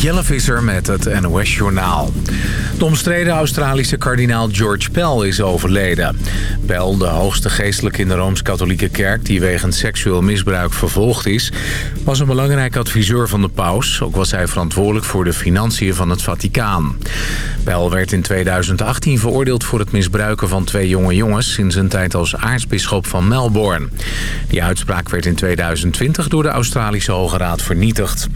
Jelle Visser met het NOS-journaal. De omstreden Australische kardinaal George Pell is overleden. Pell, de hoogste geestelijke in de Rooms-Katholieke Kerk... die wegens seksueel misbruik vervolgd is... was een belangrijk adviseur van de paus. Ook was hij verantwoordelijk voor de financiën van het Vaticaan. Pell werd in 2018 veroordeeld voor het misbruiken van twee jonge jongens... in zijn tijd als aartsbisschop van Melbourne. Die uitspraak werd in 2020 door de Australische Hoge Raad vernietigd.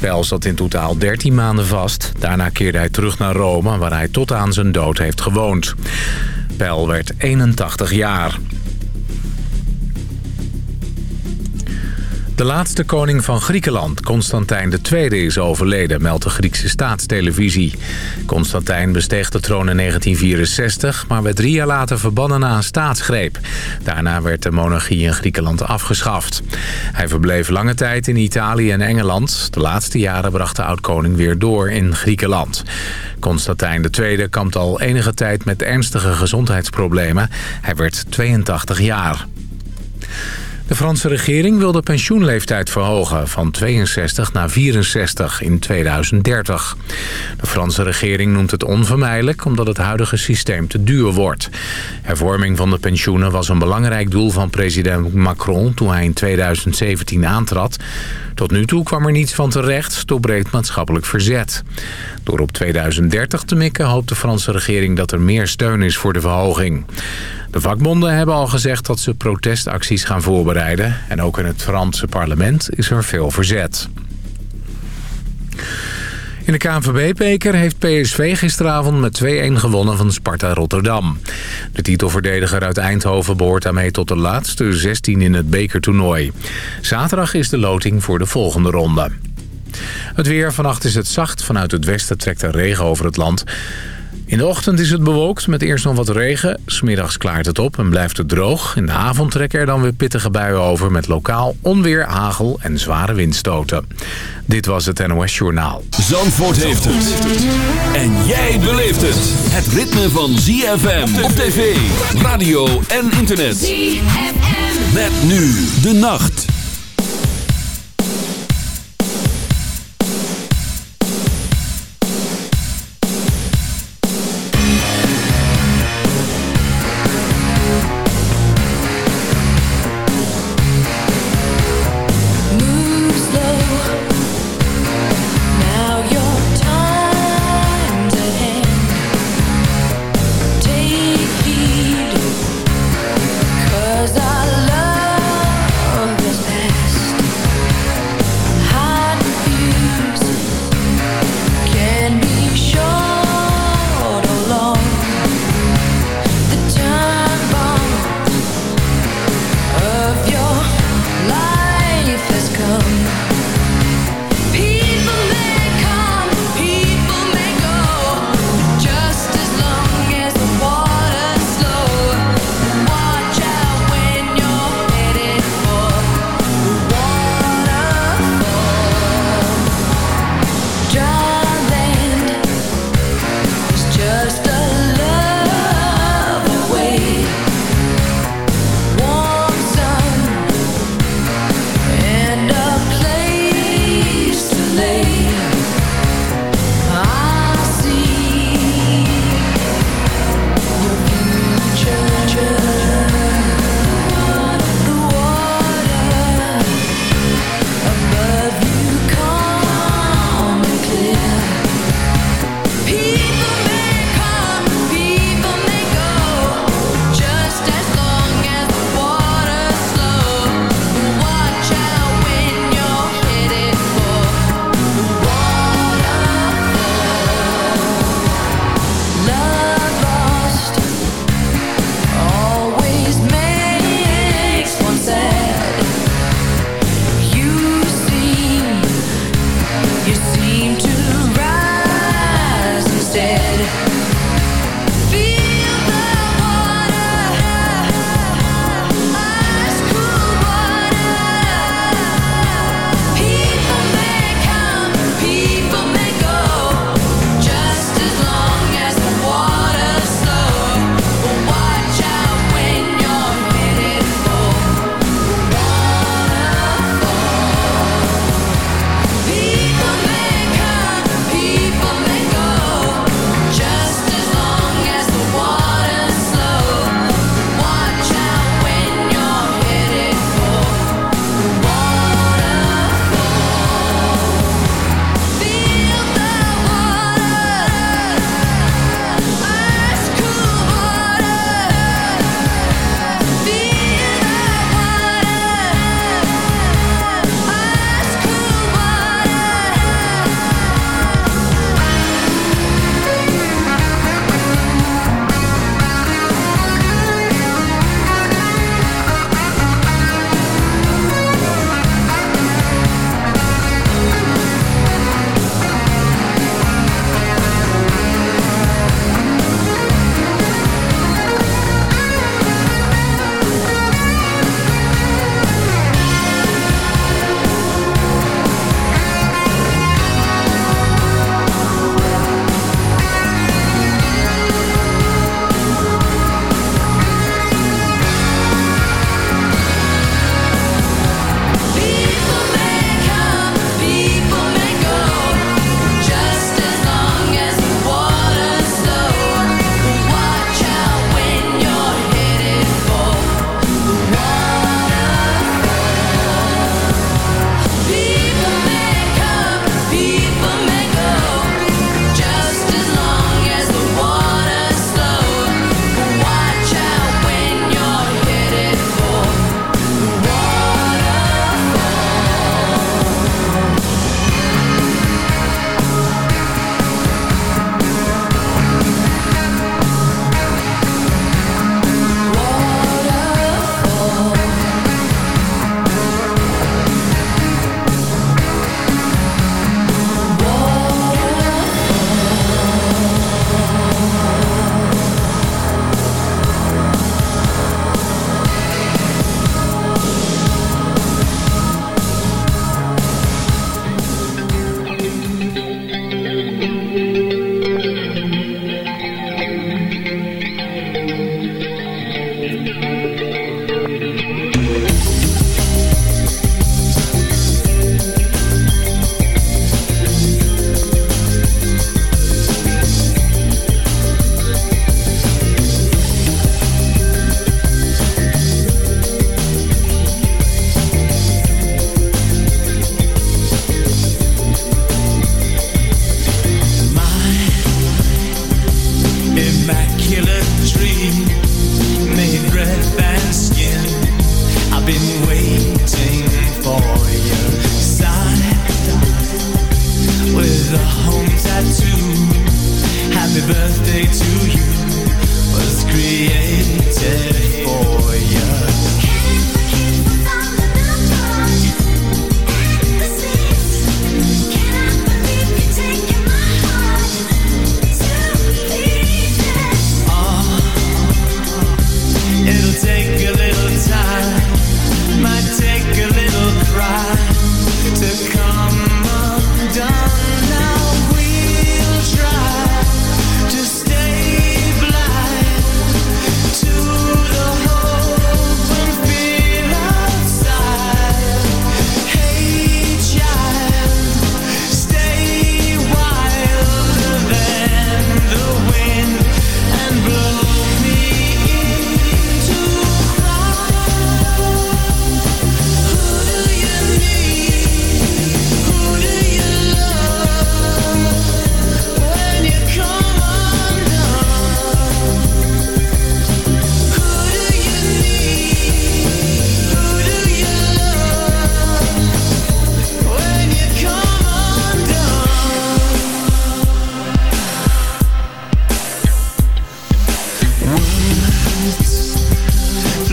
Pell zat in totaal 13 maanden vast. Daarna keerde hij terug naar Rome, waar hij tot aan zijn dood heeft gewoond. Pell werd 81 jaar. De laatste koning van Griekenland, Constantijn II, is overleden, meldt de Griekse staatstelevisie. Constantijn besteeg de troon in 1964, maar werd drie jaar later verbannen na een staatsgreep. Daarna werd de monarchie in Griekenland afgeschaft. Hij verbleef lange tijd in Italië en Engeland. De laatste jaren bracht de oud-koning weer door in Griekenland. Constantijn II kampt al enige tijd met ernstige gezondheidsproblemen. Hij werd 82 jaar. De Franse regering wil de pensioenleeftijd verhogen van 62 naar 64 in 2030. De Franse regering noemt het onvermijdelijk omdat het huidige systeem te duur wordt. Hervorming van de pensioenen was een belangrijk doel van president Macron toen hij in 2017 aantrad. Tot nu toe kwam er niets van terecht door breed maatschappelijk verzet. Door op 2030 te mikken hoopt de Franse regering dat er meer steun is voor de verhoging. De vakbonden hebben al gezegd dat ze protestacties gaan voorbereiden. En ook in het Franse parlement is er veel verzet. In de KNVB-beker heeft PSV gisteravond met 2-1 gewonnen van Sparta Rotterdam. De titelverdediger uit Eindhoven behoort daarmee tot de laatste 16 in het bekertoernooi. Zaterdag is de loting voor de volgende ronde. Het weer, vannacht is het zacht. Vanuit het westen trekt er regen over het land. In de ochtend is het bewolkt met eerst nog wat regen. Smiddags klaart het op en blijft het droog. In de avond trekken er dan weer pittige buien over... met lokaal onweer, hagel en zware windstoten. Dit was het NOS Journaal. Zandvoort heeft het. En jij beleeft het. Het ritme van ZFM op tv, radio en internet. ZFM. Met nu de nacht.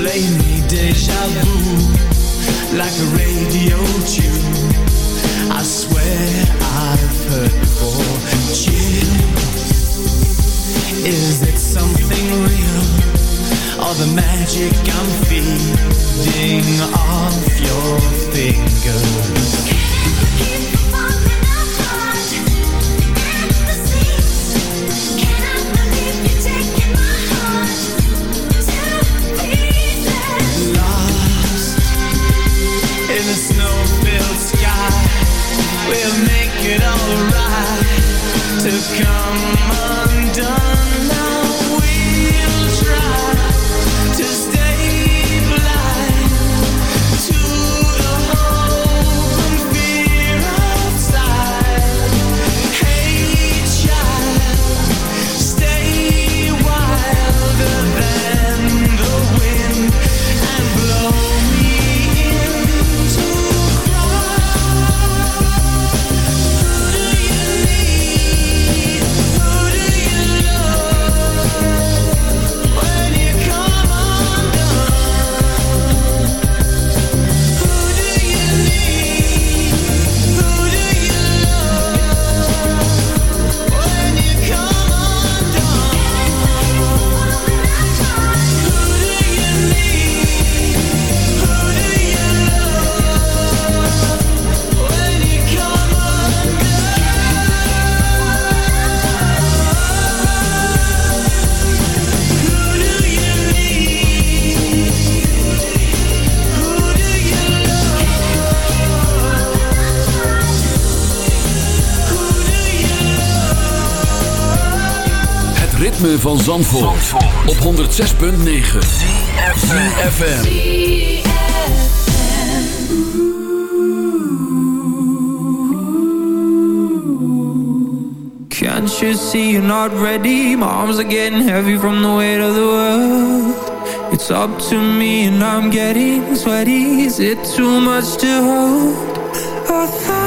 play me deja vu like a radio tune. I swear I've heard before. Chill. Is it something real or the magic I'm feeding off your fingers? Can't forget. come van Zandvoort, op 106.9 CFFM Can't you see you're not ready? My arms are getting heavy from the weight of the world. It's up to me and I'm getting sweaty. Is it too much to hold?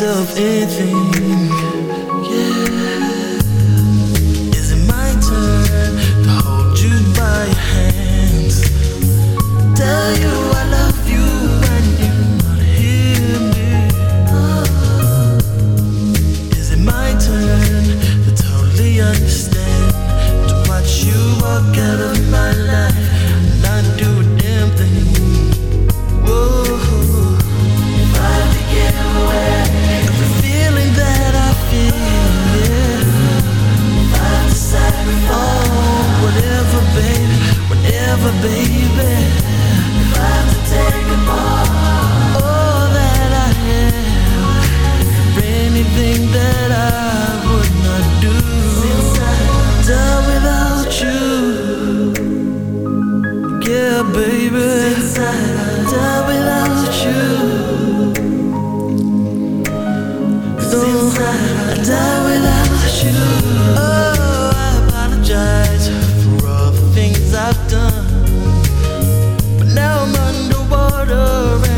myself anything. die without you. Oh, I apologize for all the things I've done. But now I'm underwater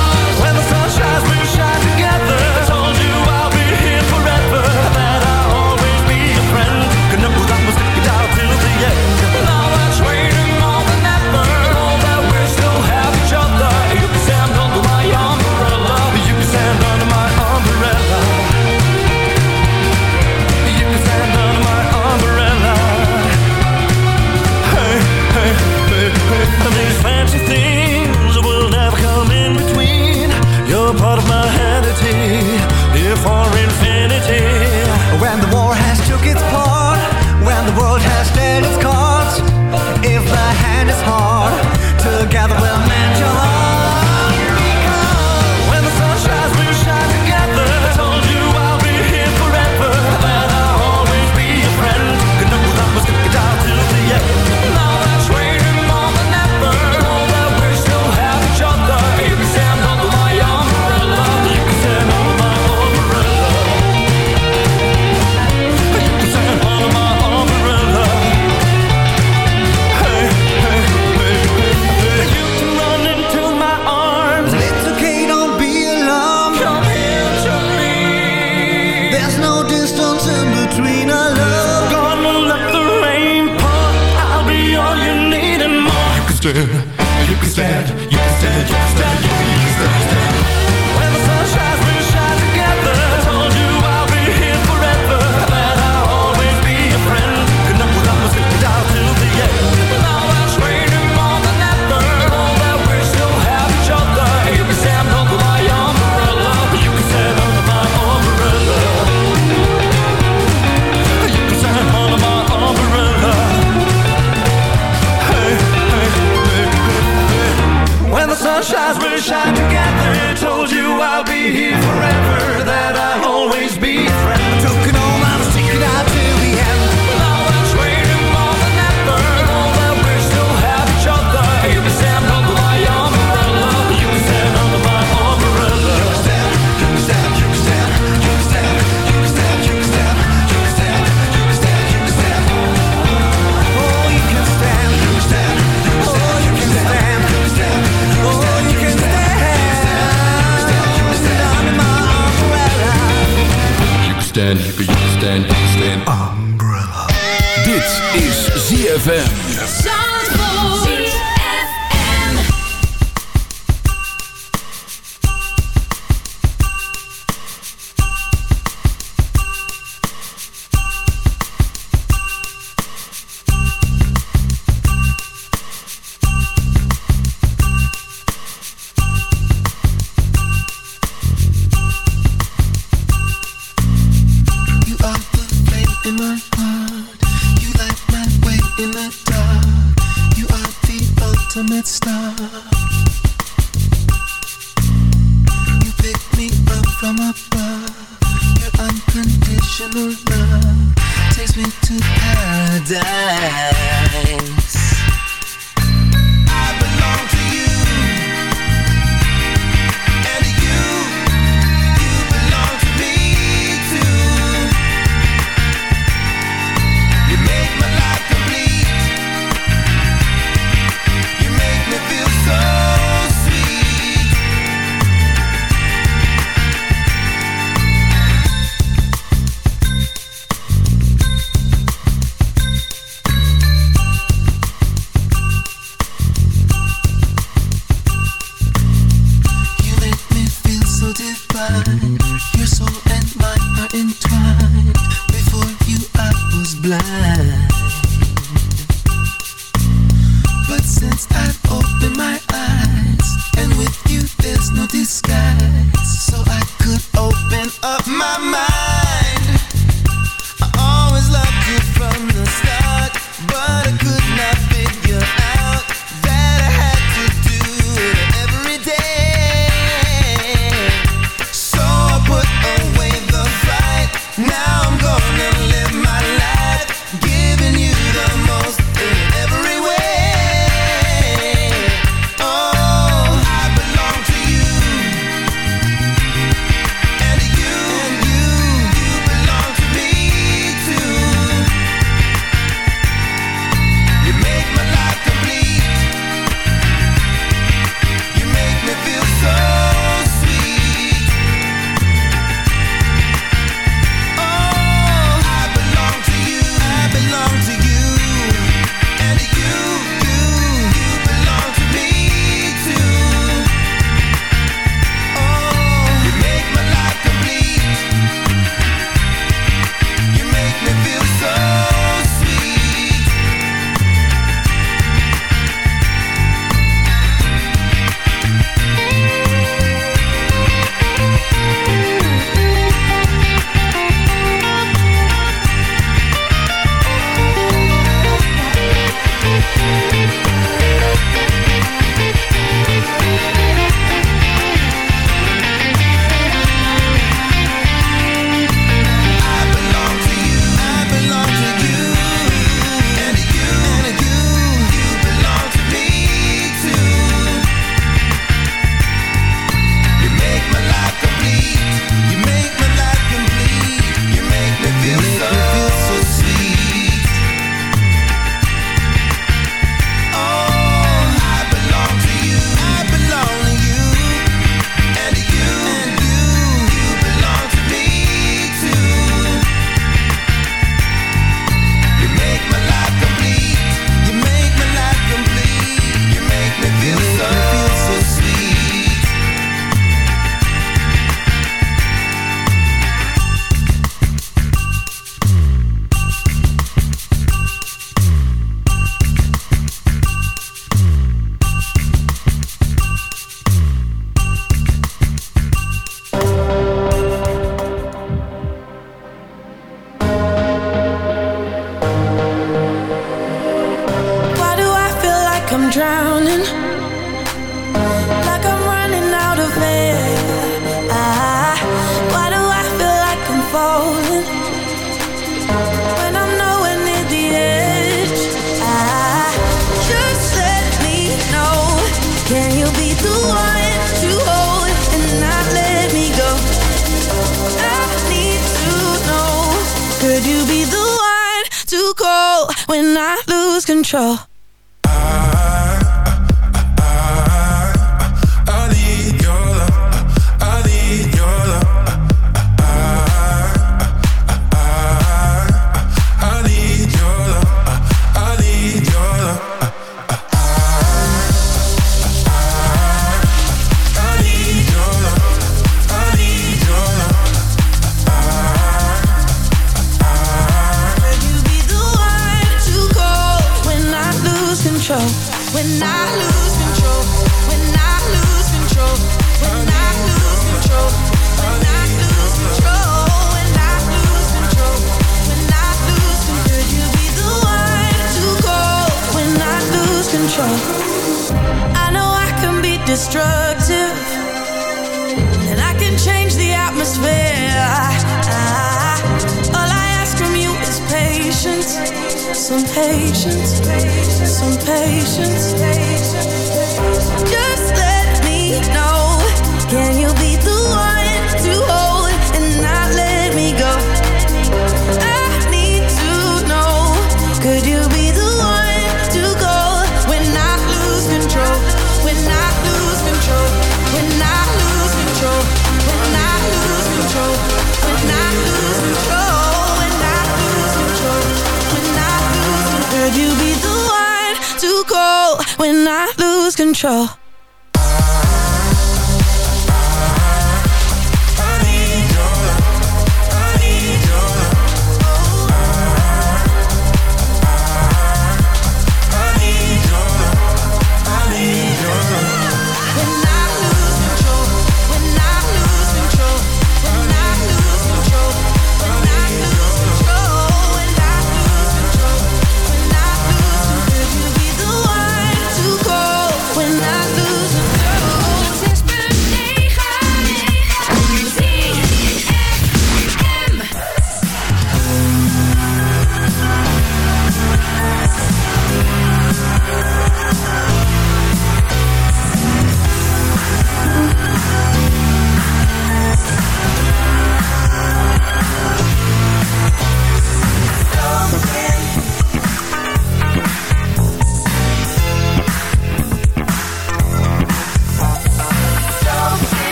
I lose control. control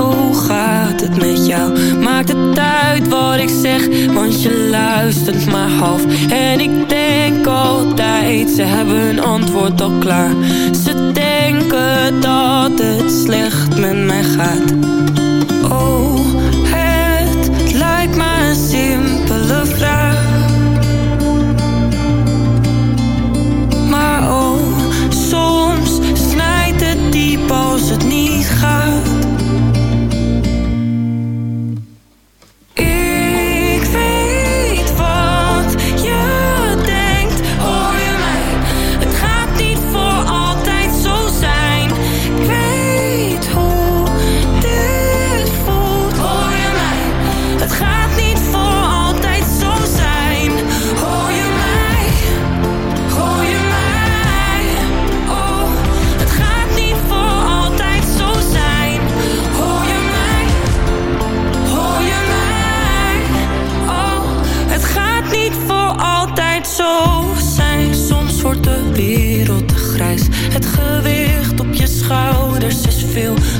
hoe gaat het met jou? Maakt het uit wat ik zeg, want je luistert maar half. En ik denk altijd, ze hebben een antwoord al klaar. Ze denken dat het slecht met mij gaat. Oh, het lijkt me een simpele vraag. Maar oh, soms snijdt het diep als het niet gaat. feel